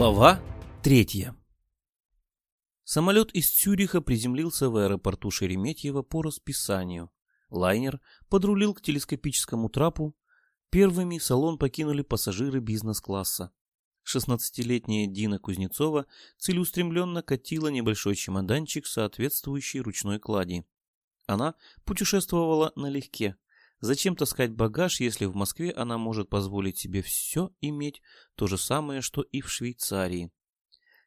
Глава третья Самолет из Цюриха приземлился в аэропорту Шереметьево по расписанию. Лайнер подрулил к телескопическому трапу. Первыми салон покинули пассажиры бизнес-класса. 16-летняя Дина Кузнецова целеустремленно катила небольшой чемоданчик, соответствующий ручной клади. Она путешествовала налегке. Зачем таскать багаж, если в Москве она может позволить себе все иметь, то же самое, что и в Швейцарии?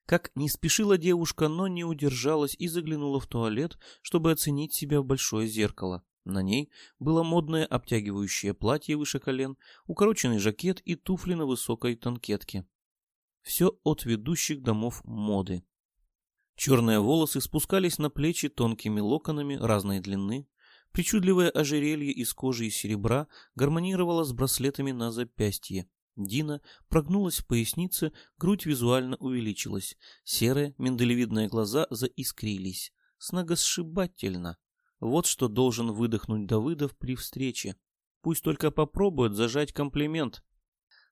Как не спешила девушка, но не удержалась и заглянула в туалет, чтобы оценить себя в большое зеркало. На ней было модное обтягивающее платье выше колен, укороченный жакет и туфли на высокой танкетке. Все от ведущих домов моды. Черные волосы спускались на плечи тонкими локонами разной длины. Причудливое ожерелье из кожи и серебра гармонировало с браслетами на запястье. Дина прогнулась в пояснице, грудь визуально увеличилась. Серые миндалевидные глаза заискрились. Сногосшибательно. Вот что должен выдохнуть Давыдов при встрече. Пусть только попробует зажать комплимент.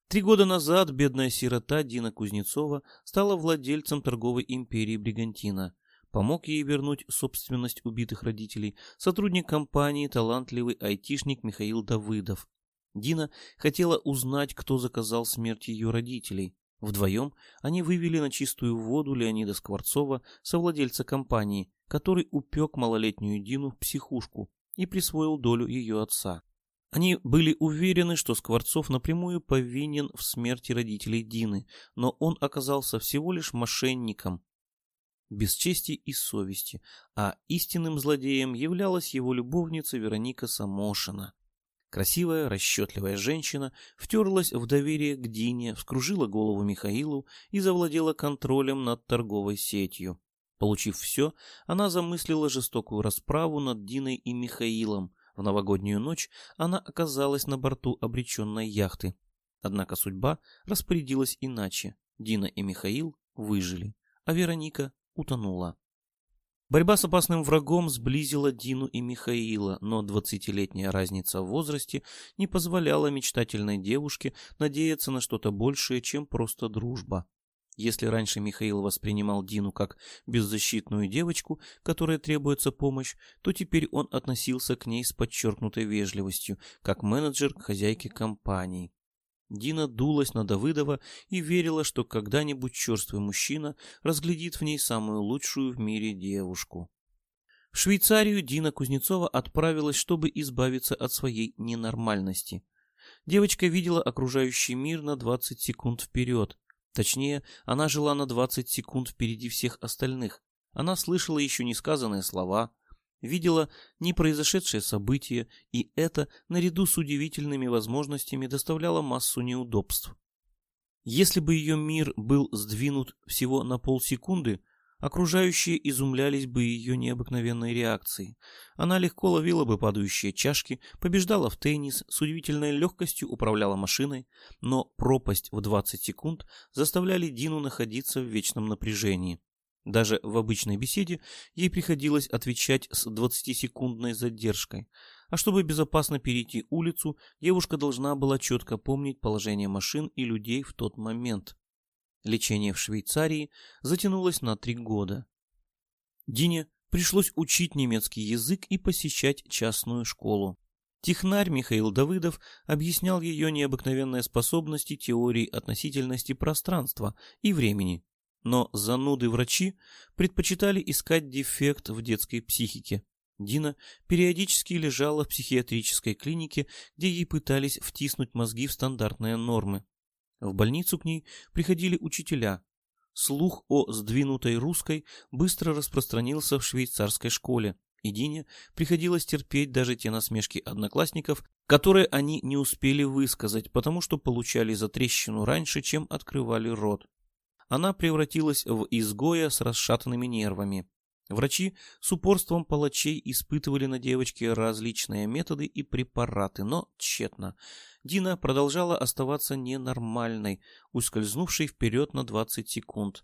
Три года назад бедная сирота Дина Кузнецова стала владельцем торговой империи Бригантина. Помог ей вернуть собственность убитых родителей сотрудник компании, талантливый айтишник Михаил Давыдов. Дина хотела узнать, кто заказал смерть ее родителей. Вдвоем они вывели на чистую воду Леонида Скворцова, совладельца компании, который упек малолетнюю Дину в психушку и присвоил долю ее отца. Они были уверены, что Скворцов напрямую повинен в смерти родителей Дины, но он оказался всего лишь мошенником, без чести и совести, а истинным злодеем являлась его любовница Вероника Самошина. Красивая, расчетливая женщина втерлась в доверие к Дине, вскружила голову Михаилу и завладела контролем над торговой сетью. Получив все, она замыслила жестокую расправу над Диной и Михаилом, в новогоднюю ночь она оказалась на борту обреченной яхты. Однако судьба распорядилась иначе. Дина и Михаил выжили, а Вероника утонула. Борьба с опасным врагом сблизила Дину и Михаила, но двадцатилетняя разница в возрасте не позволяла мечтательной девушке надеяться на что-то большее, чем просто дружба. Если раньше Михаил воспринимал Дину как беззащитную девочку, которой требуется помощь, то теперь он относился к ней с подчеркнутой вежливостью, как менеджер к хозяйке компании. Дина дулась на Давыдова и верила, что когда-нибудь черствый мужчина разглядит в ней самую лучшую в мире девушку. В Швейцарию Дина Кузнецова отправилась, чтобы избавиться от своей ненормальности. Девочка видела окружающий мир на 20 секунд вперед, Точнее, она жила на 20 секунд впереди всех остальных. Она слышала еще несказанные слова, видела непроизошедшее событие, и это, наряду с удивительными возможностями, доставляло массу неудобств. Если бы ее мир был сдвинут всего на полсекунды, Окружающие изумлялись бы ее необыкновенной реакцией. Она легко ловила бы падающие чашки, побеждала в теннис, с удивительной легкостью управляла машиной, но пропасть в 20 секунд заставляли Дину находиться в вечном напряжении. Даже в обычной беседе ей приходилось отвечать с 20-секундной задержкой. А чтобы безопасно перейти улицу, девушка должна была четко помнить положение машин и людей в тот момент. Лечение в Швейцарии затянулось на три года. Дине пришлось учить немецкий язык и посещать частную школу. Технарь Михаил Давыдов объяснял ее необыкновенные способности теории относительности пространства и времени, но зануды-врачи предпочитали искать дефект в детской психике. Дина периодически лежала в психиатрической клинике, где ей пытались втиснуть мозги в стандартные нормы. В больницу к ней приходили учителя. Слух о сдвинутой русской быстро распространился в швейцарской школе, и Дине приходилось терпеть даже те насмешки одноклассников, которые они не успели высказать, потому что получали за трещину раньше, чем открывали рот. Она превратилась в изгоя с расшатанными нервами. Врачи с упорством палачей испытывали на девочке различные методы и препараты, но тщетно. Дина продолжала оставаться ненормальной, ускользнувшей вперед на 20 секунд.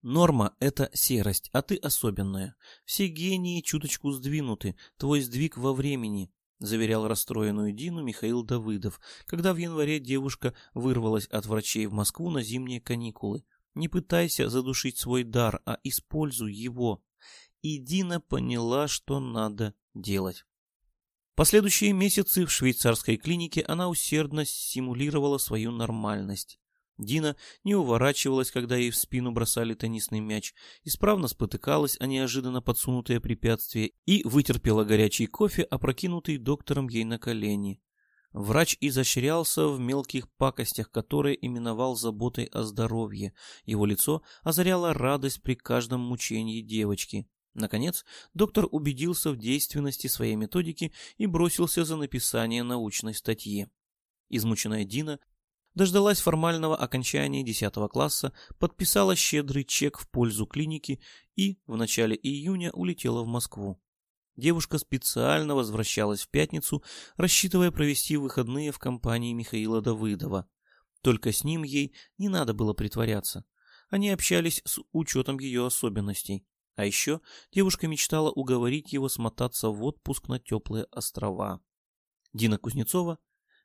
Норма — это серость, а ты особенная. Все гении чуточку сдвинуты, твой сдвиг во времени, — заверял расстроенную Дину Михаил Давыдов, когда в январе девушка вырвалась от врачей в Москву на зимние каникулы. Не пытайся задушить свой дар, а используй его. И Дина поняла, что надо делать. Последующие месяцы в швейцарской клинике она усердно симулировала свою нормальность. Дина не уворачивалась, когда ей в спину бросали теннисный мяч, исправно спотыкалась о неожиданно подсунутое препятствие и вытерпела горячий кофе, опрокинутый доктором ей на колени. Врач изощрялся в мелких пакостях, которые именовал заботой о здоровье. Его лицо озаряло радость при каждом мучении девочки. Наконец, доктор убедился в действенности своей методики и бросился за написание научной статьи. Измученная Дина дождалась формального окончания 10 класса, подписала щедрый чек в пользу клиники и в начале июня улетела в Москву. Девушка специально возвращалась в пятницу, рассчитывая провести выходные в компании Михаила Давыдова. Только с ним ей не надо было притворяться. Они общались с учетом ее особенностей. А еще девушка мечтала уговорить его смотаться в отпуск на теплые острова. Дина Кузнецова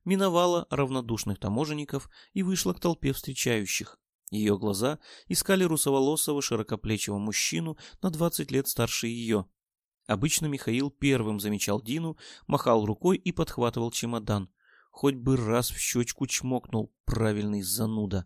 миновала равнодушных таможенников и вышла к толпе встречающих. Ее глаза искали русоволосого широкоплечего мужчину на 20 лет старше ее. Обычно Михаил первым замечал Дину, махал рукой и подхватывал чемодан. Хоть бы раз в щечку чмокнул правильный зануда.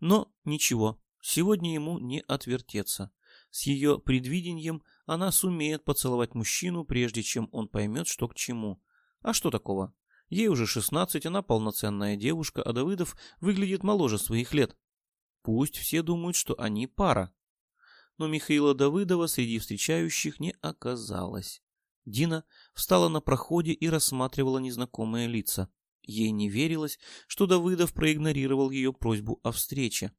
Но ничего, сегодня ему не отвертеться. С ее предвидением она сумеет поцеловать мужчину, прежде чем он поймет, что к чему. А что такого? Ей уже 16, она полноценная девушка, а Давыдов выглядит моложе своих лет. Пусть все думают, что они пара но Михаила Давыдова среди встречающих не оказалось. Дина встала на проходе и рассматривала незнакомые лица. Ей не верилось, что Давыдов проигнорировал ее просьбу о встрече.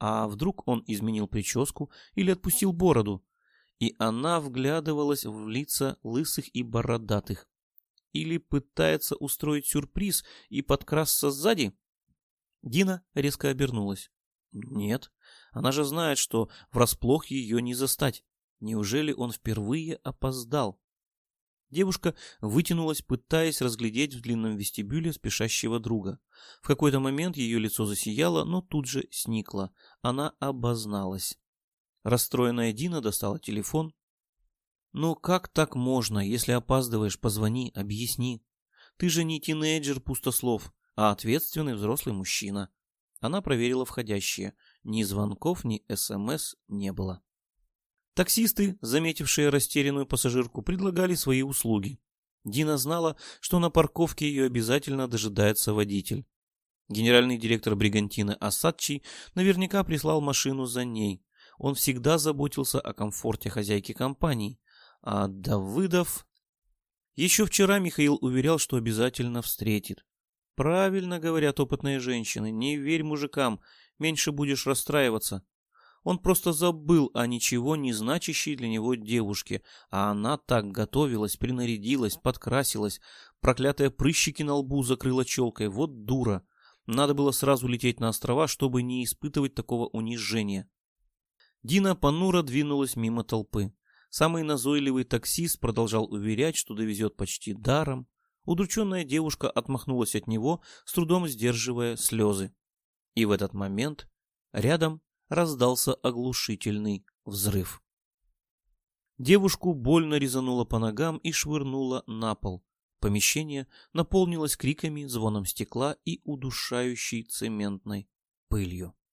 А вдруг он изменил прическу или отпустил бороду? И она вглядывалась в лица лысых и бородатых. Или пытается устроить сюрприз и подкрасться сзади? Дина резко обернулась. Нет, она же знает, что врасплох ее не застать. Неужели он впервые опоздал? Девушка вытянулась, пытаясь разглядеть в длинном вестибюле спешащего друга. В какой-то момент ее лицо засияло, но тут же сникло. Она обозналась. Расстроенная Дина достала телефон. «Ну как так можно? Если опаздываешь, позвони, объясни. Ты же не тинейджер пустослов, а ответственный взрослый мужчина». Она проверила входящие. Ни звонков, ни СМС не было. Таксисты, заметившие растерянную пассажирку, предлагали свои услуги. Дина знала, что на парковке ее обязательно дожидается водитель. Генеральный директор Бригантины Асадчий наверняка прислал машину за ней. Он всегда заботился о комфорте хозяйки компании. А Давыдов... Еще вчера Михаил уверял, что обязательно встретит. Правильно говорят опытные женщины, не верь мужикам, меньше будешь расстраиваться. Он просто забыл о ничего не значащей для него девушке, а она так готовилась, принарядилась, подкрасилась, проклятые прыщики на лбу закрыла челкой, вот дура. Надо было сразу лететь на острова, чтобы не испытывать такого унижения. Дина понуро двинулась мимо толпы. Самый назойливый таксист продолжал уверять, что довезет почти даром. Удрученная девушка отмахнулась от него, с трудом сдерживая слезы. И в этот момент рядом раздался оглушительный взрыв. Девушку больно резануло по ногам и швырнуло на пол. Помещение наполнилось криками, звоном стекла и удушающей цементной пылью.